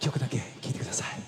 曲だけ聴いてください。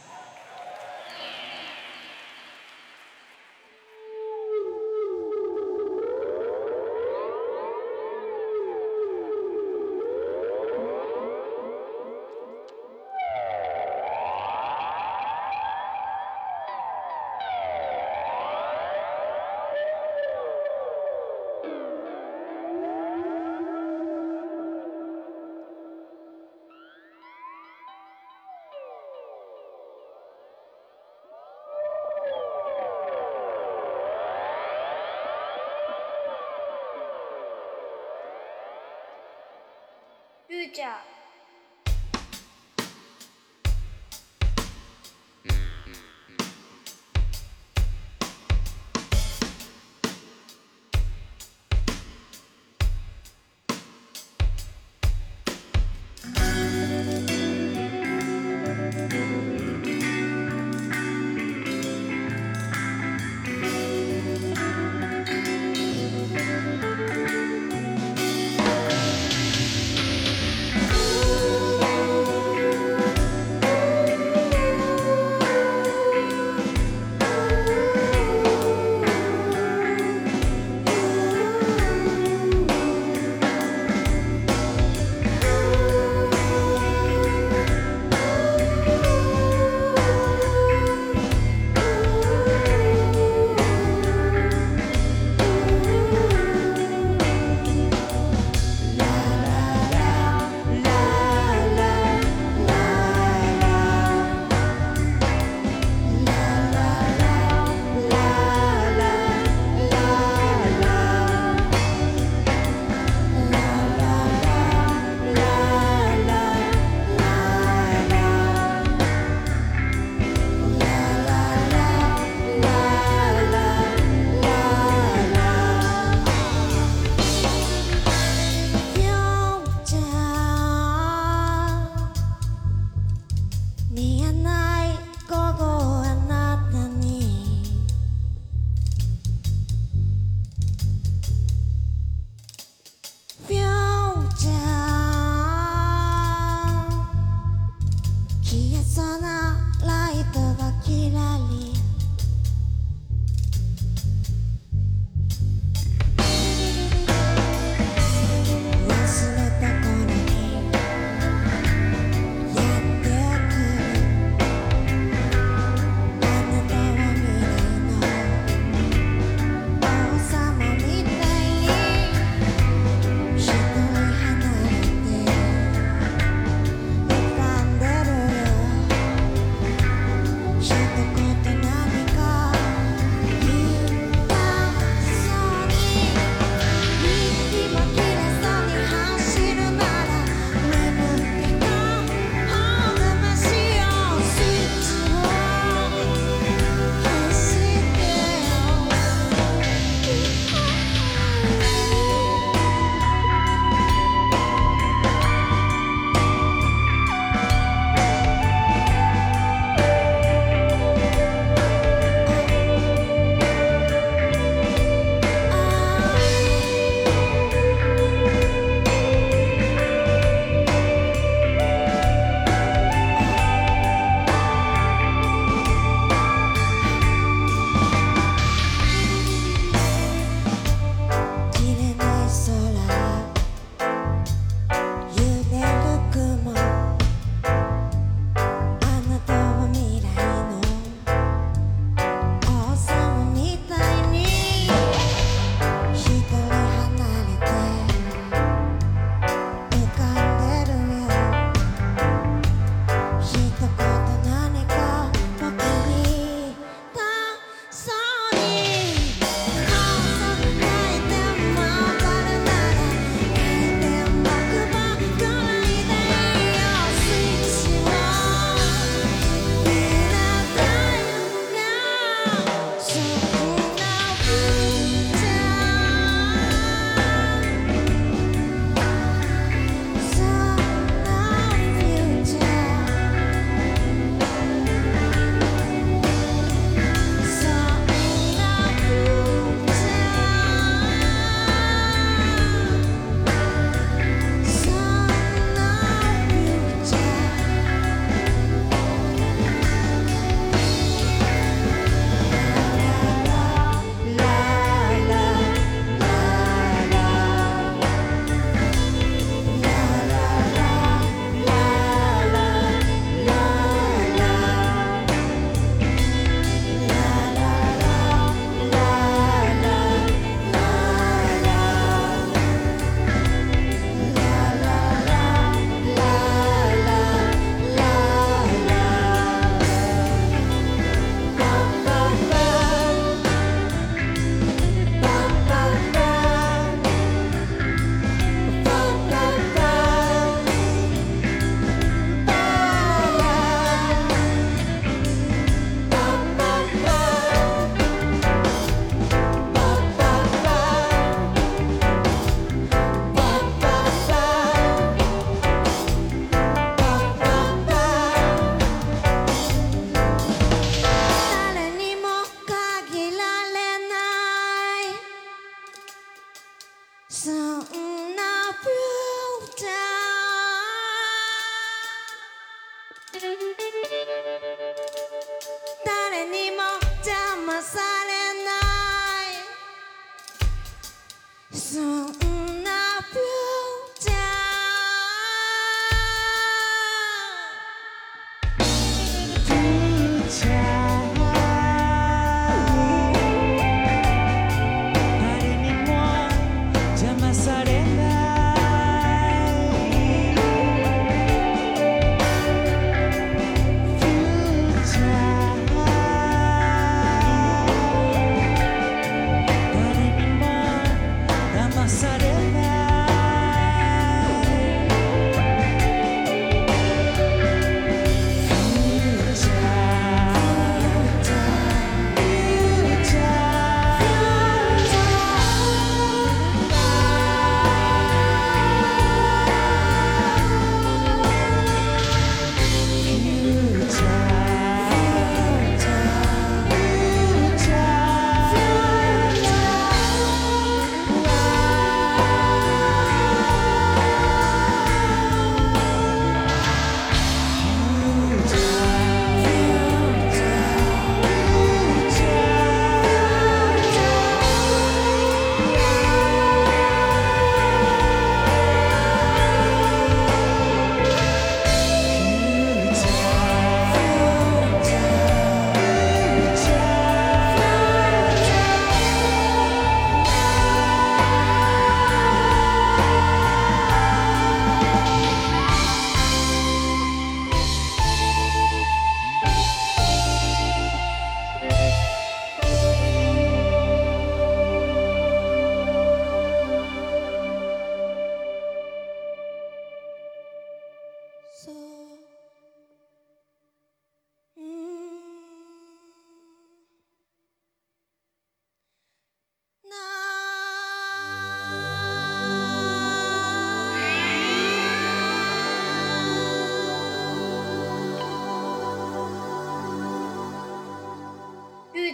outside.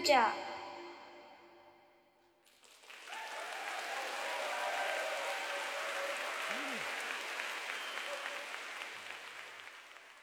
じ。